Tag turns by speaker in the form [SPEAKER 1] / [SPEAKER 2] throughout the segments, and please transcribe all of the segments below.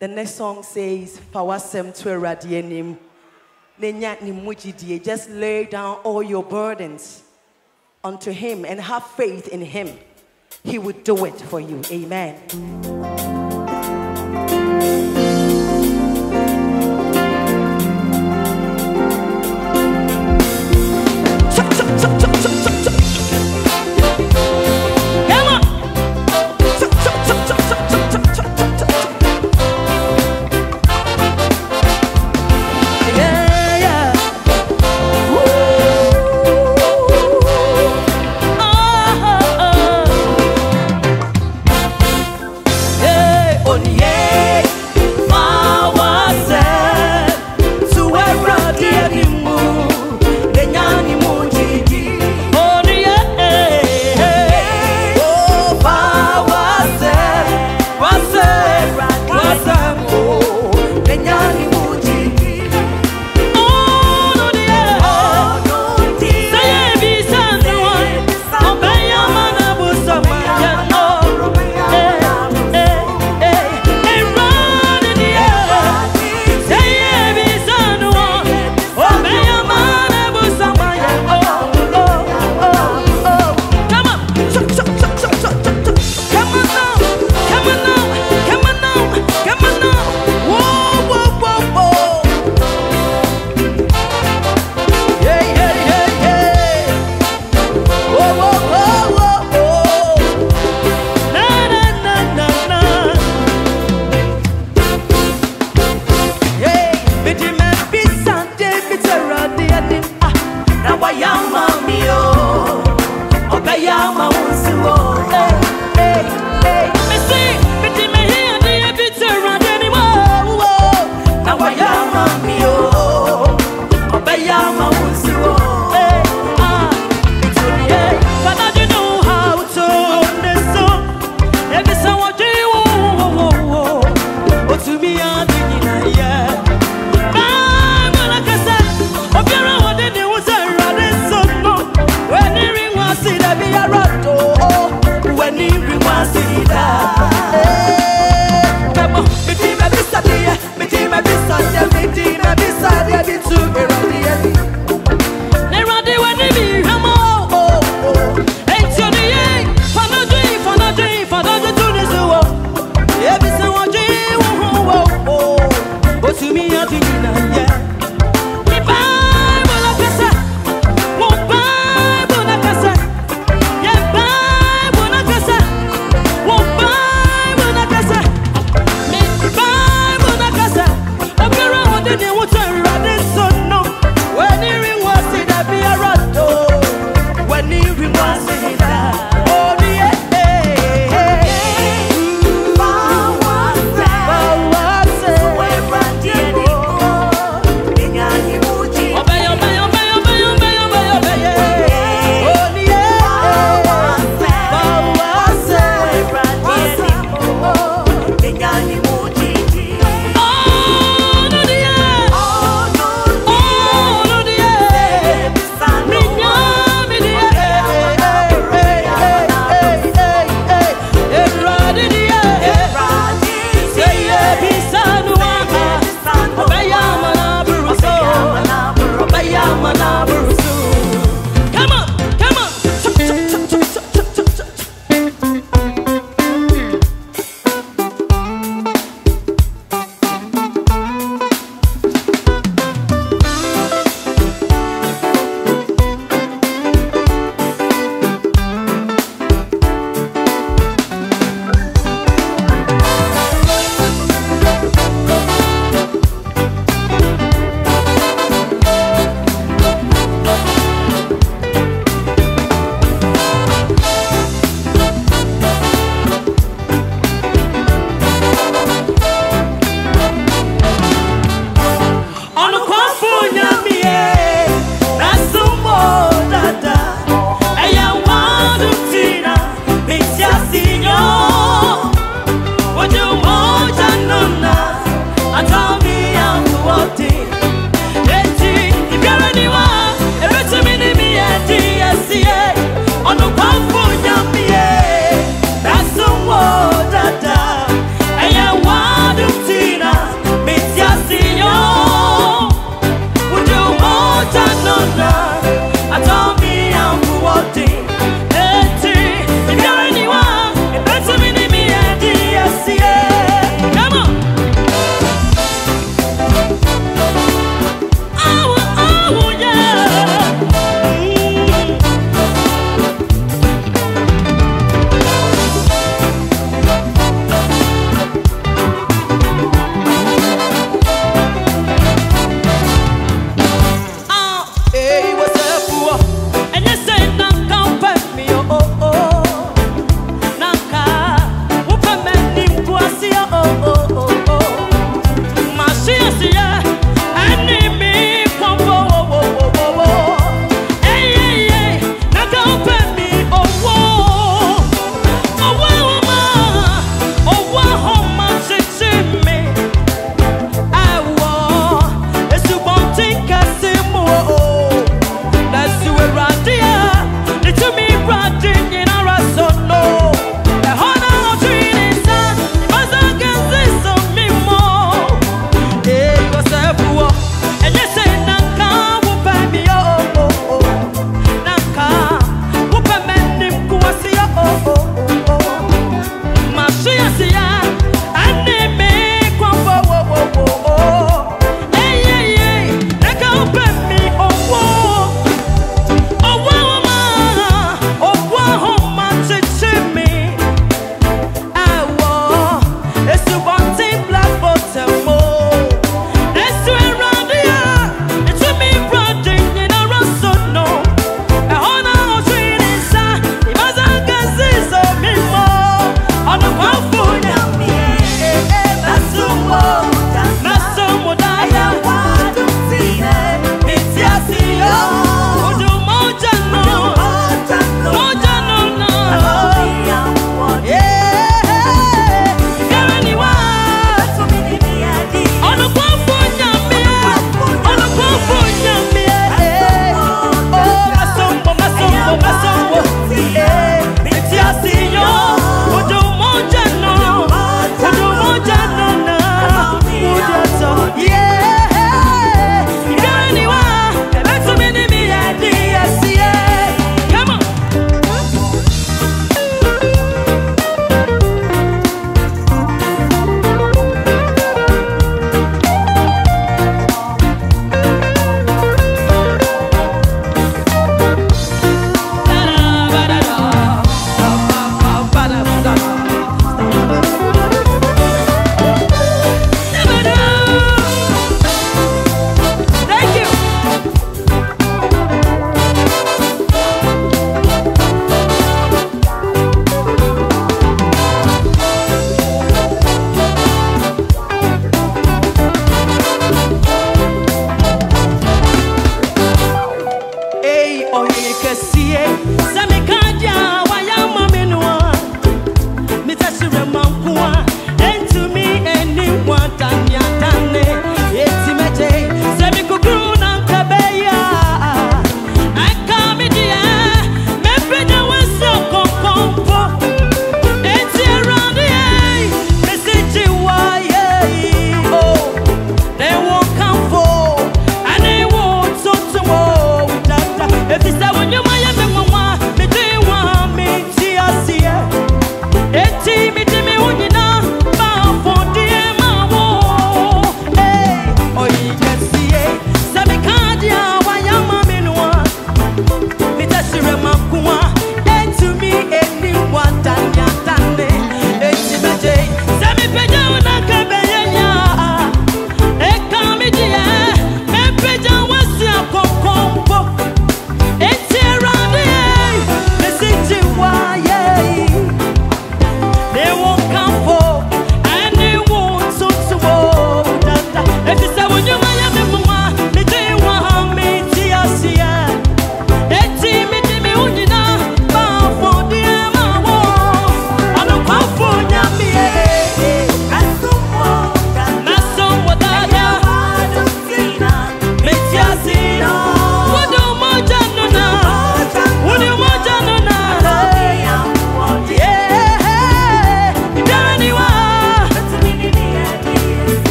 [SPEAKER 1] The next song says, Fawasem Radienim. Just lay down all your burdens unto Him and have faith in Him. He would do it for you. Amen.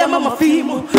[SPEAKER 1] I'm a mafimo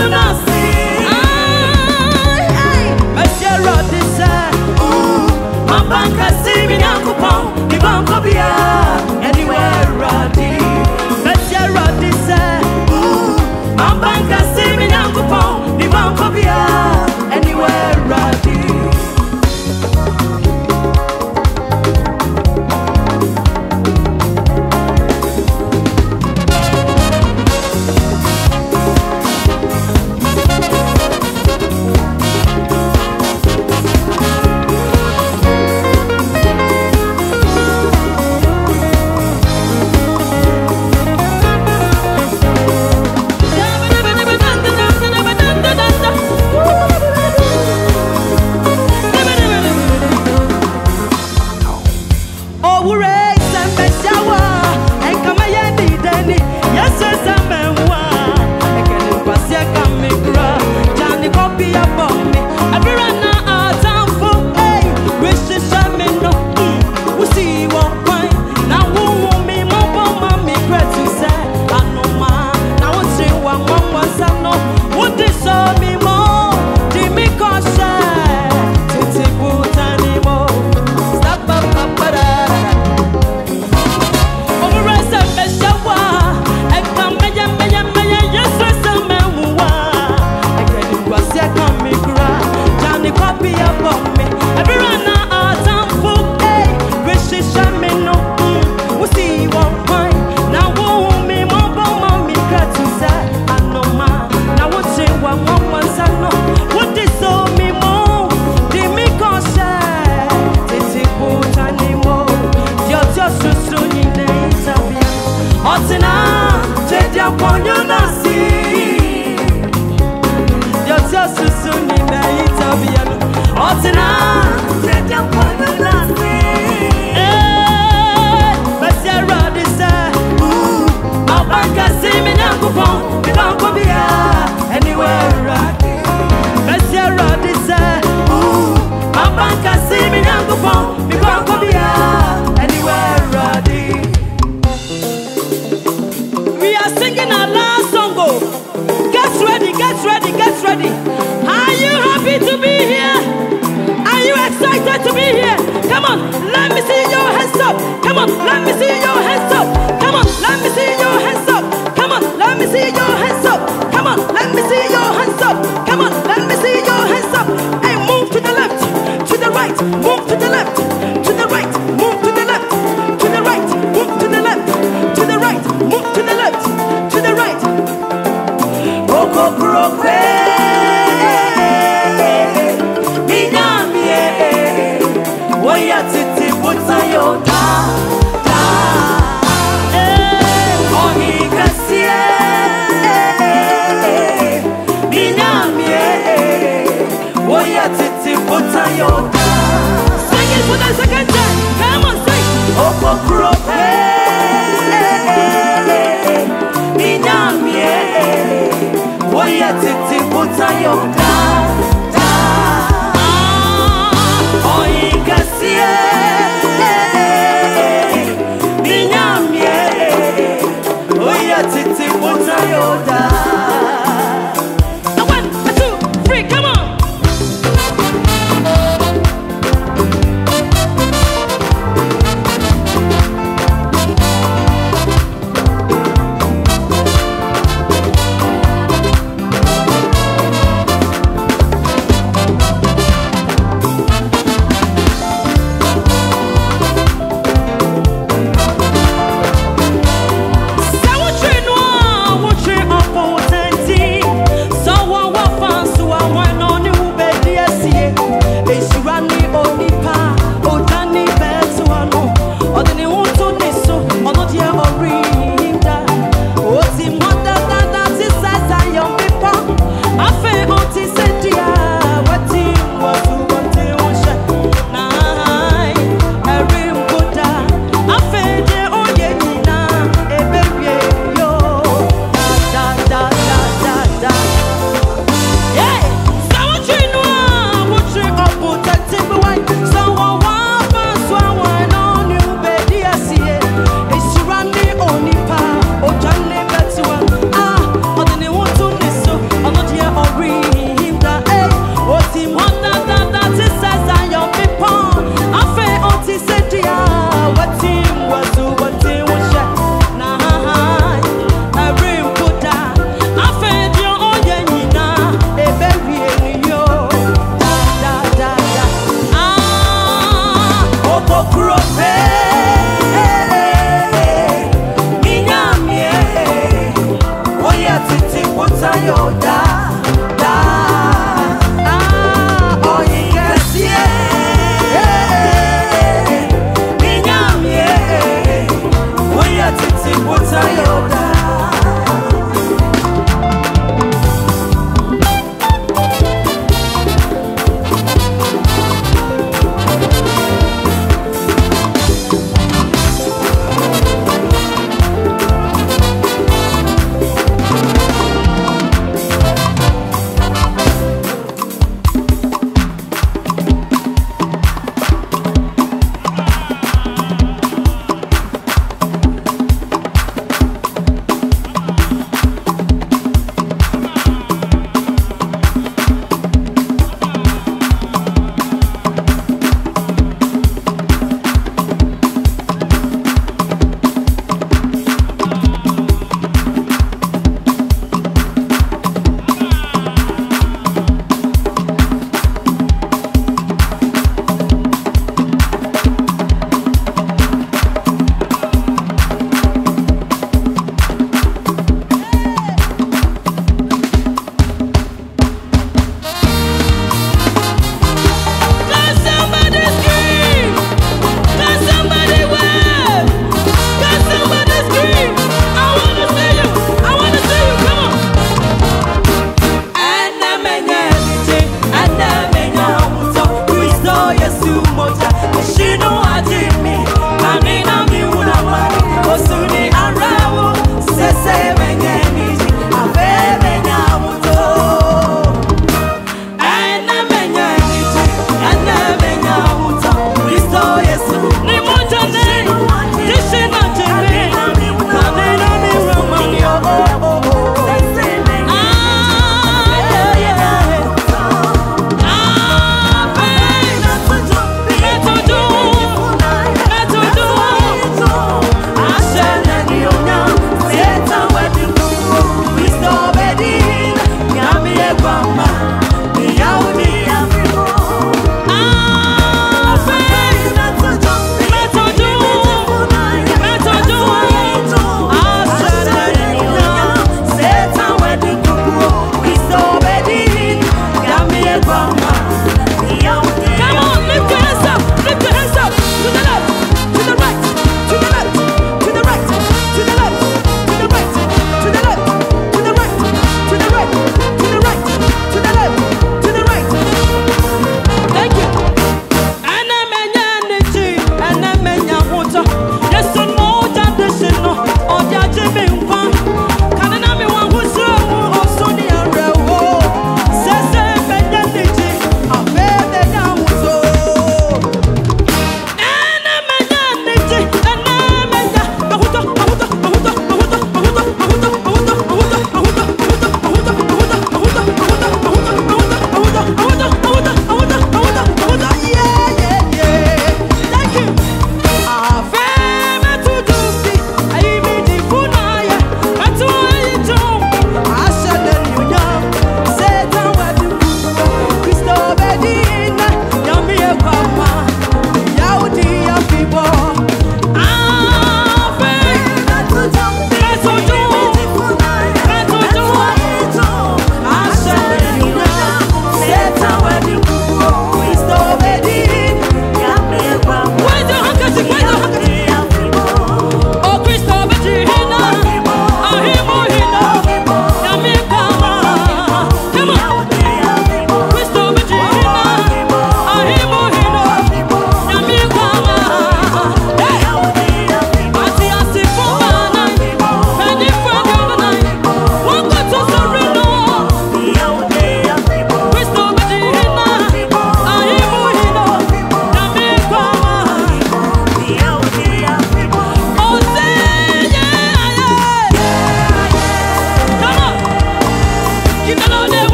[SPEAKER 1] twɛdua pɔnyo